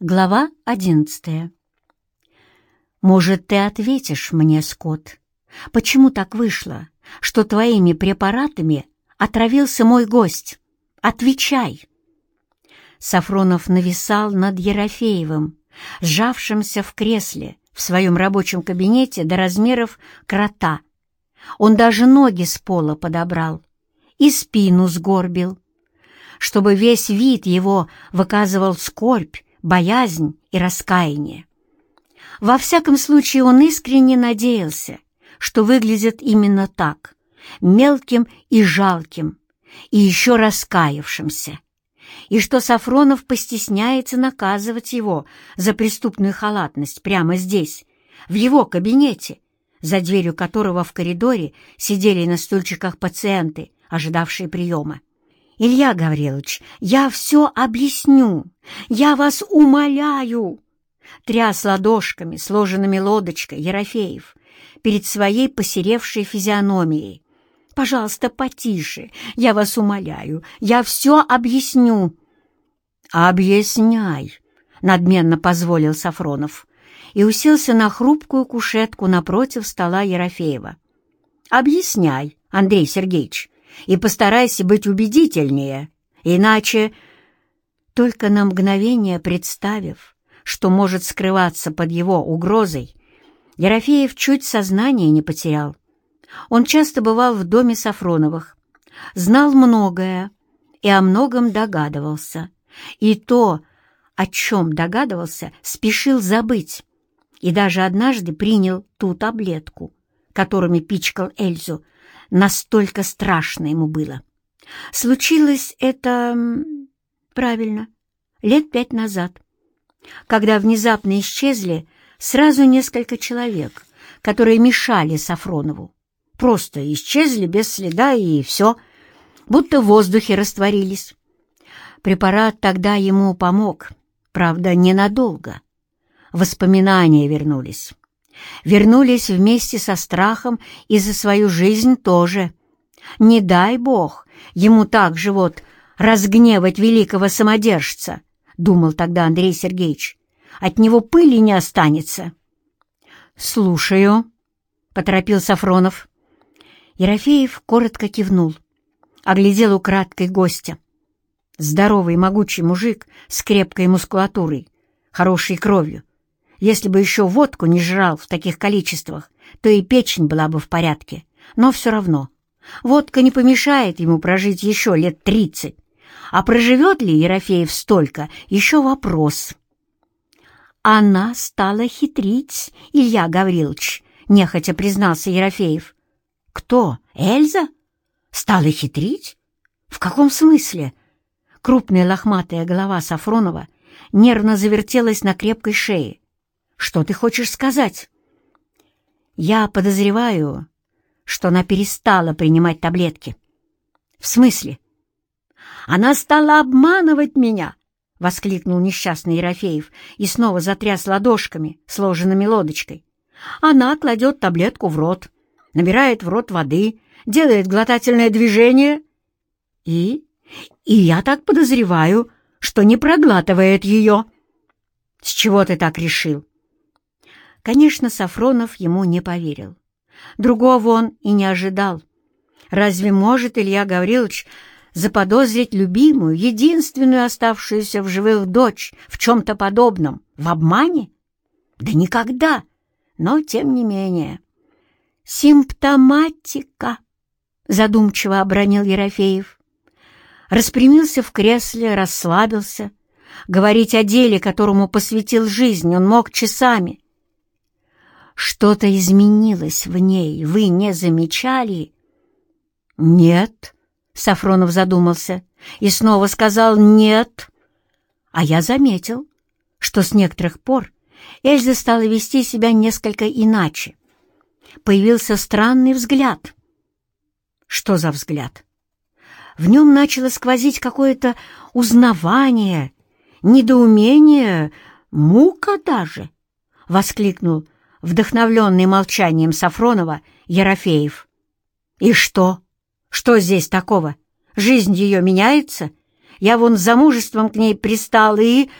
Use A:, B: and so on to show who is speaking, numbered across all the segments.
A: Глава одиннадцатая. «Может, ты ответишь мне, Скотт, почему так вышло, что твоими препаратами отравился мой гость? Отвечай!» Сафронов нависал над Ерофеевым, сжавшимся в кресле в своем рабочем кабинете до размеров крота. Он даже ноги с пола подобрал и спину сгорбил, чтобы весь вид его выказывал скорбь боязнь и раскаяние. Во всяком случае, он искренне надеялся, что выглядит именно так, мелким и жалким, и еще раскаявшимся, и что Сафронов постесняется наказывать его за преступную халатность прямо здесь, в его кабинете, за дверью которого в коридоре сидели на стульчиках пациенты, ожидавшие приема. «Илья Гаврилович, я все объясню. Я вас умоляю!» Тряс ладошками, сложенными лодочкой, Ерофеев, перед своей посеревшей физиономией. «Пожалуйста, потише, я вас умоляю, я все объясню». «Объясняй», — надменно позволил Сафронов и уселся на хрупкую кушетку напротив стола Ерофеева. «Объясняй, Андрей Сергеевич, и постарайся быть убедительнее, иначе...» Только на мгновение представив, что может скрываться под его угрозой, Ерофеев чуть сознание не потерял. Он часто бывал в доме Сафроновых, знал многое и о многом догадывался. И то, о чем догадывался, спешил забыть. И даже однажды принял ту таблетку, которыми пичкал Эльзу, Настолько страшно ему было. Случилось это... правильно, лет пять назад, когда внезапно исчезли сразу несколько человек, которые мешали Сафронову. Просто исчезли без следа и все, будто в воздухе растворились. Препарат тогда ему помог, правда, ненадолго. Воспоминания вернулись вернулись вместе со страхом и за свою жизнь тоже. Не дай бог ему так же вот разгневать великого самодержца, думал тогда Андрей Сергеевич. От него пыли не останется. «Слушаю», — поторопил Сафронов. Ерофеев коротко кивнул, оглядел украдкой гостя. Здоровый могучий мужик с крепкой мускулатурой, хорошей кровью, если бы еще водку не жрал в таких количествах, то и печень была бы в порядке. Но все равно. Водка не помешает ему прожить еще лет тридцать. А проживет ли Ерофеев столько, еще вопрос. «Она стала хитрить, Илья Гаврилович», — нехотя признался Ерофеев. «Кто? Эльза? Стала хитрить? В каком смысле?» Крупная лохматая голова Сафронова нервно завертелась на крепкой шее. Что ты хочешь сказать? Я подозреваю, что она перестала принимать таблетки. В смысле? Она стала обманывать меня, — воскликнул несчастный Ерофеев и снова затряс ладошками, сложенными лодочкой. Она кладет таблетку в рот, набирает в рот воды, делает глотательное движение и... И я так подозреваю, что не проглатывает ее. С чего ты так решил? Конечно, Сафронов ему не поверил. Другого он и не ожидал. Разве может Илья Гаврилович заподозрить любимую, единственную оставшуюся в живых дочь в чем-то подобном, в обмане? Да никогда! Но, тем не менее... «Симптоматика!» — задумчиво обронил Ерофеев. Распрямился в кресле, расслабился. Говорить о деле, которому посвятил жизнь, он мог часами — что-то изменилось в ней, вы не замечали? Нет, Сафронов задумался и снова сказал «нет». А я заметил, что с некоторых пор Эльза стала вести себя несколько иначе. Появился странный взгляд. Что за взгляд? В нем начало сквозить какое-то узнавание, недоумение, мука даже, — воскликнул вдохновленный молчанием Сафронова, Ерофеев. «И что? Что здесь такого? Жизнь ее меняется? Я вон с замужеством к ней пристал и...»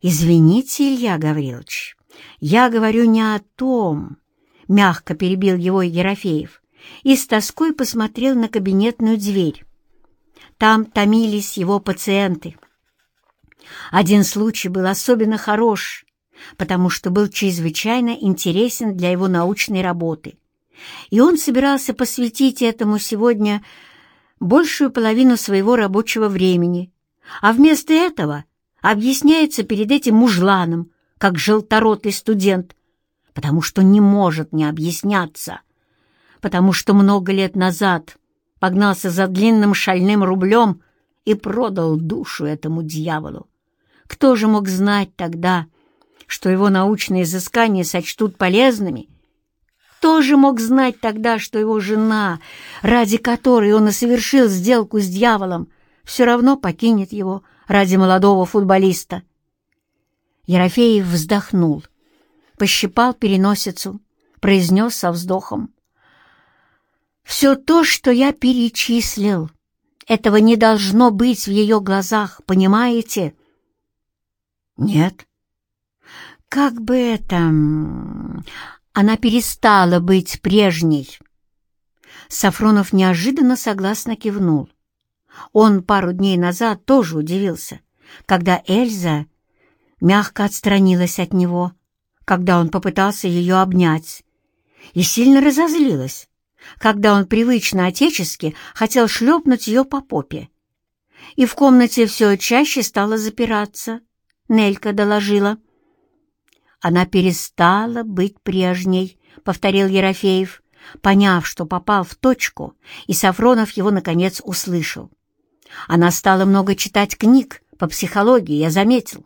A: «Извините, Илья Гаврилович, я говорю не о том», — мягко перебил его Ерофеев и с тоской посмотрел на кабинетную дверь. Там томились его пациенты. Один случай был особенно хорош, потому что был чрезвычайно интересен для его научной работы. И он собирался посвятить этому сегодня большую половину своего рабочего времени, а вместо этого объясняется перед этим мужланом, как желторотый студент, потому что не может не объясняться, потому что много лет назад погнался за длинным шальным рублем и продал душу этому дьяволу. Кто же мог знать тогда, что его научные изыскания сочтут полезными? Кто же мог знать тогда, что его жена, ради которой он и совершил сделку с дьяволом, все равно покинет его ради молодого футболиста? Ерофеев вздохнул, пощипал переносицу, произнес со вздохом. «Все то, что я перечислил, этого не должно быть в ее глазах, понимаете?» «Нет». «Как бы это... она перестала быть прежней». Сафронов неожиданно согласно кивнул. Он пару дней назад тоже удивился, когда Эльза мягко отстранилась от него, когда он попытался ее обнять, и сильно разозлилась, когда он привычно отечески хотел шлепнуть ее по попе. И в комнате все чаще стало запираться. Нелька доложила. «Она перестала быть прежней», — повторил Ерофеев, поняв, что попал в точку, и Сафронов его, наконец, услышал. «Она стала много читать книг по психологии, я заметил.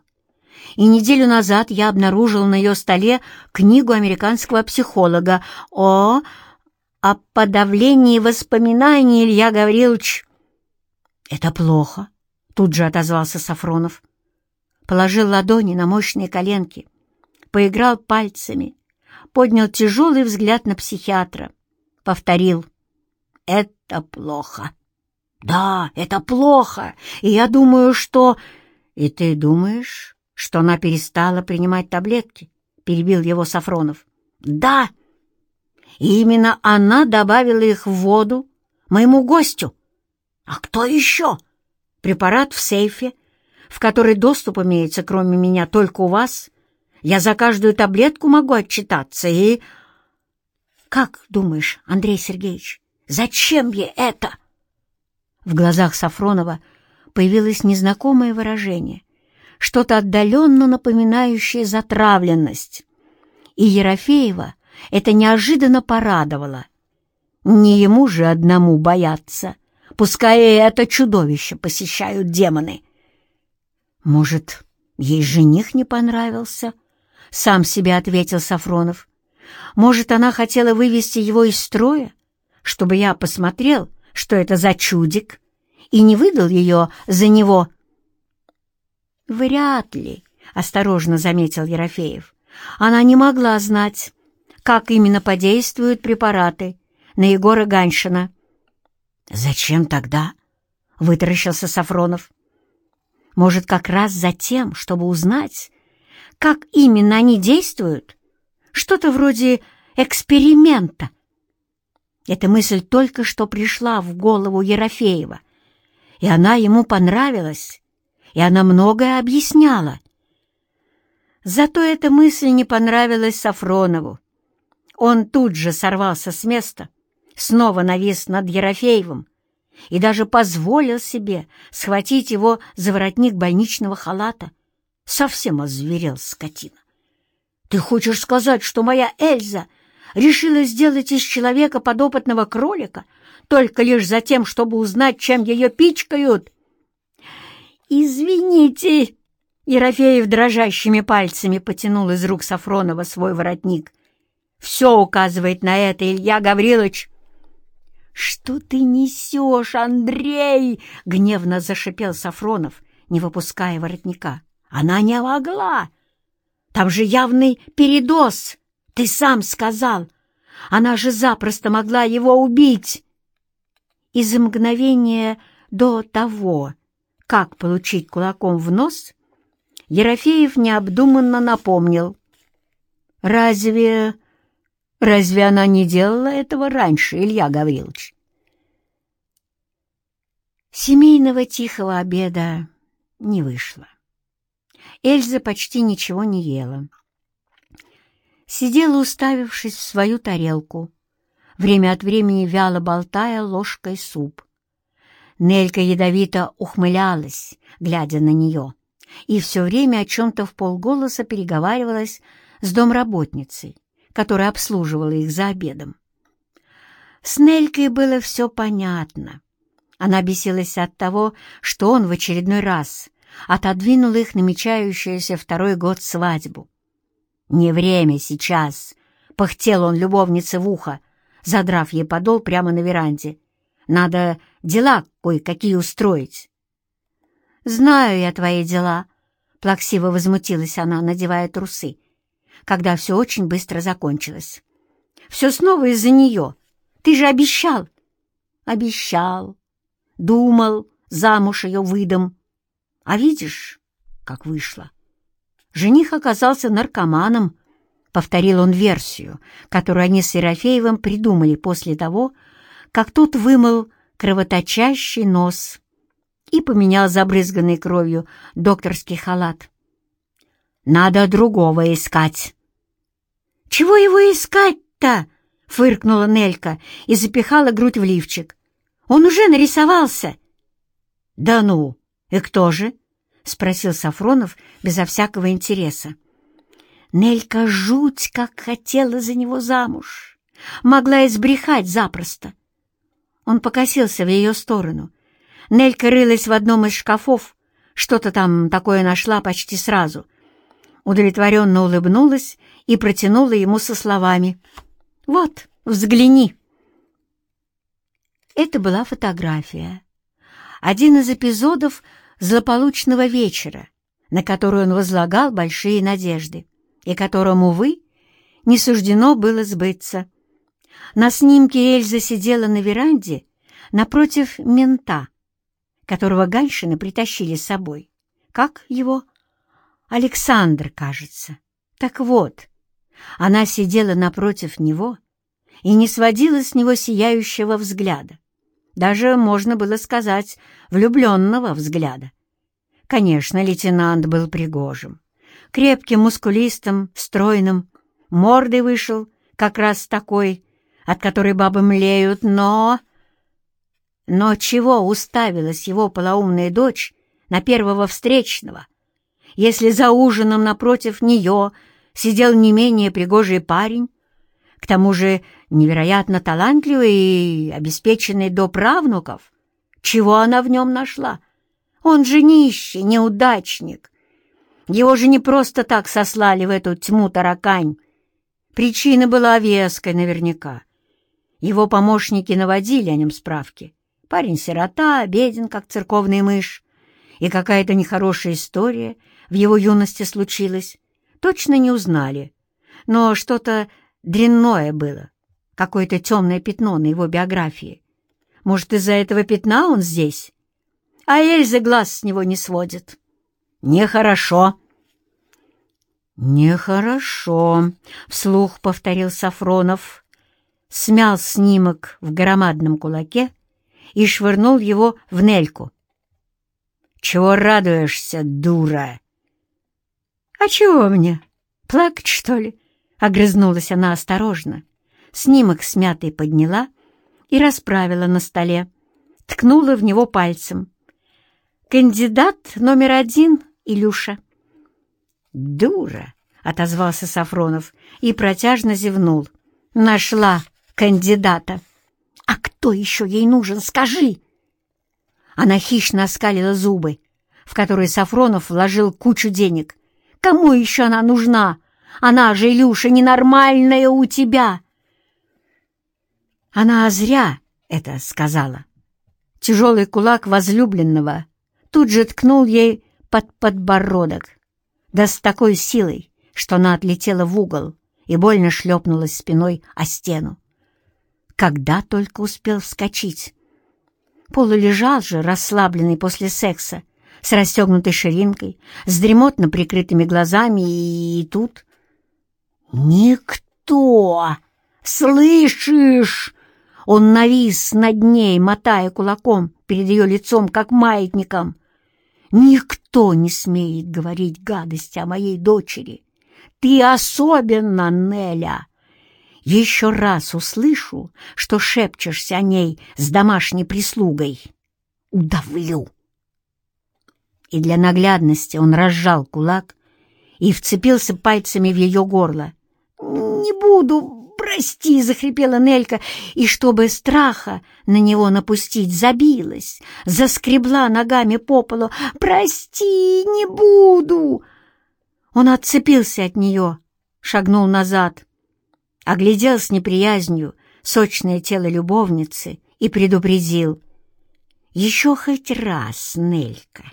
A: И неделю назад я обнаружил на ее столе книгу американского психолога о... о подавлении воспоминаний, Илья Гаврилович». «Это плохо», — тут же отозвался Сафронов положил ладони на мощные коленки, поиграл пальцами, поднял тяжелый взгляд на психиатра, повторил «Это плохо». «Да, это плохо, и я думаю, что...» «И ты думаешь, что она перестала принимать таблетки?» — перебил его Сафронов. «Да! И именно она добавила их в воду моему гостю. А кто еще? Препарат в сейфе, в который доступ имеется, кроме меня, только у вас, я за каждую таблетку могу отчитаться и... Как думаешь, Андрей Сергеевич, зачем ей это? В глазах Сафронова появилось незнакомое выражение, что-то отдаленно напоминающее затравленность. И Ерофеева это неожиданно порадовало. Не ему же одному бояться, пускай и это чудовище посещают демоны. «Может, ей жених не понравился?» — сам себе ответил Сафронов. «Может, она хотела вывести его из строя, чтобы я посмотрел, что это за чудик, и не выдал ее за него?» «Вряд ли», — осторожно заметил Ерофеев. «Она не могла знать, как именно подействуют препараты на Егора Ганшина». «Зачем тогда?» — вытаращился Сафронов. Может, как раз за тем, чтобы узнать, как именно они действуют? Что-то вроде эксперимента. Эта мысль только что пришла в голову Ерофеева, и она ему понравилась, и она многое объясняла. Зато эта мысль не понравилась Сафронову. Он тут же сорвался с места, снова навис над Ерофеевым, и даже позволил себе схватить его за воротник больничного халата. Совсем озверел скотина. «Ты хочешь сказать, что моя Эльза решила сделать из человека подопытного кролика только лишь за тем, чтобы узнать, чем ее пичкают?» «Извините!» Ерофеев дрожащими пальцами потянул из рук Сафронова свой воротник. «Все указывает на это, Илья Гаврилович!» «Что ты несешь, Андрей?» — гневно зашипел Сафронов, не выпуская воротника. «Она не могла! Там же явный передоз! Ты сам сказал! Она же запросто могла его убить!» И за мгновение до того, как получить кулаком в нос, Ерофеев необдуманно напомнил. «Разве... разве она не делала этого раньше, Илья Гаврилович?» Семейного тихого обеда не вышло. Эльза почти ничего не ела. Сидела, уставившись в свою тарелку, время от времени вяло болтая ложкой суп. Нелька ядовито ухмылялась, глядя на нее, и все время о чем-то в полголоса переговаривалась с домработницей, которая обслуживала их за обедом. С Нелькой было все понятно. Она бесилась от того, что он в очередной раз отодвинул их намечающуюся второй год свадьбу. «Не время сейчас!» — пыхтел он любовнице в ухо, задрав ей подол прямо на веранде. «Надо дела кое-какие устроить». «Знаю я твои дела», — плаксиво возмутилась она, надевая трусы, когда все очень быстро закончилось. «Все снова из-за нее. Ты же обещал». «Обещал. Думал, замуж ее выдам. А видишь, как вышло. Жених оказался наркоманом, повторил он версию, которую они с Ерофеевым придумали после того, как тот вымыл кровоточащий нос и поменял забрызганный кровью докторский халат. «Надо другого искать». «Чего его искать-то?» — фыркнула Нелька и запихала грудь в лифчик. «Он уже нарисовался». «Да ну!» «И кто же?» — спросил Сафронов безо всякого интереса. Нелька жуть как хотела за него замуж. Могла избрехать запросто. Он покосился в ее сторону. Нелька рылась в одном из шкафов, что-то там такое нашла почти сразу. Удовлетворенно улыбнулась и протянула ему со словами. «Вот, взгляни». Это была фотография. Один из эпизодов злополучного вечера, на который он возлагал большие надежды, и которому, увы, не суждено было сбыться. На снимке Эльза сидела на веранде напротив мента, которого Ганшина притащили с собой. Как его? Александр, кажется. Так вот, она сидела напротив него и не сводила с него сияющего взгляда даже, можно было сказать, влюбленного взгляда. Конечно, лейтенант был пригожим, крепким, мускулистым, стройным, мордой вышел, как раз такой, от которой бабы млеют, но... Но чего уставилась его полоумная дочь на первого встречного, если за ужином напротив нее сидел не менее пригожий парень, к тому же невероятно талантливый и обеспеченный до правнуков. Чего она в нем нашла? Он же нищий, неудачник. Его же не просто так сослали в эту тьму таракань. Причина была веской наверняка. Его помощники наводили о нем справки. Парень-сирота, беден, как церковный мышь. И какая-то нехорошая история в его юности случилась. Точно не узнали. Но что-то дрянное было, какое-то темное пятно на его биографии. Может, из-за этого пятна он здесь? А Эльза глаз с него не сводит. Нехорошо. Нехорошо, — вслух повторил Сафронов, смял снимок в громадном кулаке и швырнул его в Нельку. «Чего радуешься, дура?» «А чего мне? Плакать, что ли?» Огрызнулась она осторожно. Снимок смятый подняла и расправила на столе. Ткнула в него пальцем. «Кандидат номер один, Илюша». «Дура!» — отозвался Сафронов и протяжно зевнул. «Нашла кандидата». «А кто еще ей нужен, скажи?» Она хищно оскалила зубы, в которые Сафронов вложил кучу денег. «Кому еще она нужна?» Она же, Илюша, ненормальная у тебя!» Она зря это сказала. Тяжелый кулак возлюбленного тут же ткнул ей под подбородок, да с такой силой, что она отлетела в угол и больно шлепнулась спиной о стену. Когда только успел вскочить. Полулежал же, расслабленный после секса, с расстегнутой ширинкой, с дремотно прикрытыми глазами, и тут... «Никто! Слышишь?» Он навис над ней, мотая кулаком перед ее лицом, как маятником. «Никто не смеет говорить гадости о моей дочери. Ты особенно, Неля. Еще раз услышу, что шепчешься о ней с домашней прислугой. Удавлю!» И для наглядности он разжал кулак и вцепился пальцами в ее горло. «Не буду, прости!» — захрипела Нелька, и, чтобы страха на него напустить, забилась, заскребла ногами по полу. «Прости, не буду!» Он отцепился от нее, шагнул назад, оглядел с неприязнью сочное тело любовницы и предупредил. «Еще хоть раз, Нелька!»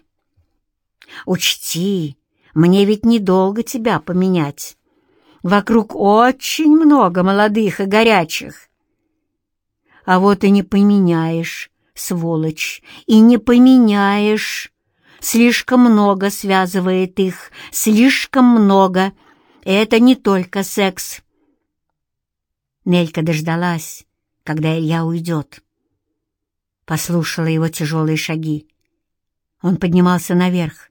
A: Учти, мне ведь недолго тебя поменять. Вокруг очень много молодых и горячих. А вот и не поменяешь, сволочь, и не поменяешь. Слишком много связывает их, слишком много. Это не только секс. Нелька дождалась, когда Илья уйдет. Послушала его тяжелые шаги. Он поднимался наверх,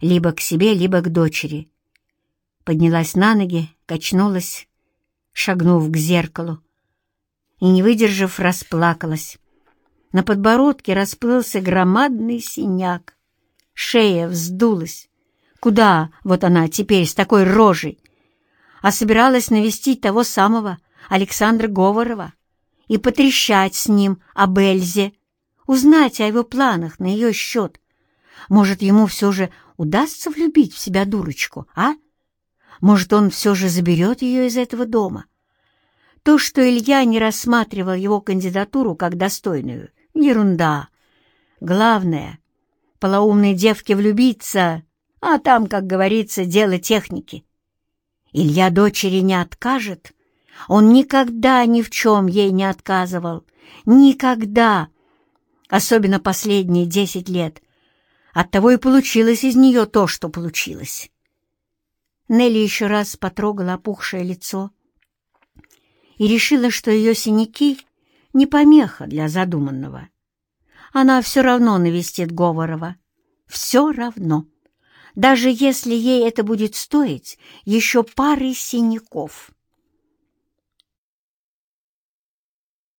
A: либо к себе, либо к дочери. Поднялась на ноги, качнулась, шагнув к зеркалу, и, не выдержав, расплакалась. На подбородке расплылся громадный синяк. Шея вздулась. Куда вот она теперь с такой рожей? А собиралась навестить того самого Александра Говорова и потрещать с ним об Эльзе, узнать о его планах на ее счет. Может, ему все же удастся влюбить в себя дурочку, а? Может, он все же заберет ее из этого дома? То, что Илья не рассматривал его кандидатуру как достойную, ерунда. Главное, полоумной девке влюбиться, а там, как говорится, дело техники. Илья дочери не откажет. Он никогда ни в чем ей не отказывал. Никогда. Особенно последние десять лет — Оттого и получилось из нее то, что получилось. Нелли еще раз потрогала опухшее лицо и решила, что ее синяки — не помеха для задуманного. Она все равно навестит Говорова. Все равно. Даже если ей это будет стоить еще пары синяков.